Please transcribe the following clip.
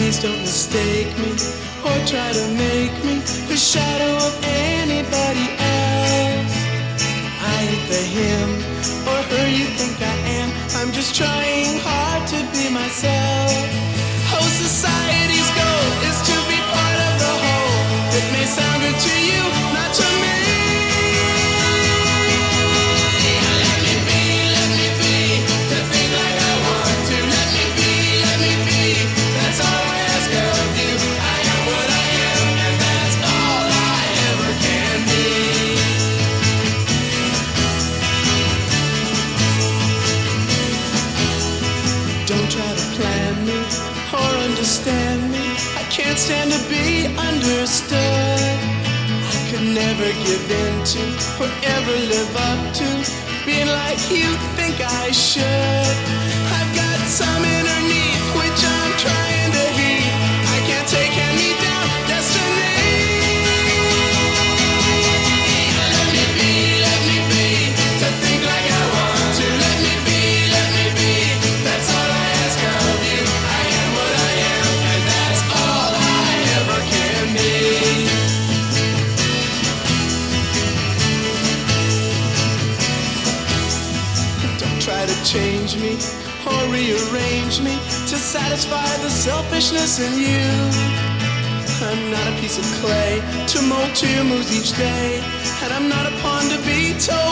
Please don't mistake me or try to make me the shadow of anybody else. I ain't the him or her you think I am. I'm just trying hard to be myself. Try to plan me or understand me. I can't stand to be understood. I could never give in to or ever live up to being like you think I should. To change me or rearrange me to satisfy the selfishness in you. I'm not a piece of clay to mold to your moods each day, and I'm not a pawn to be told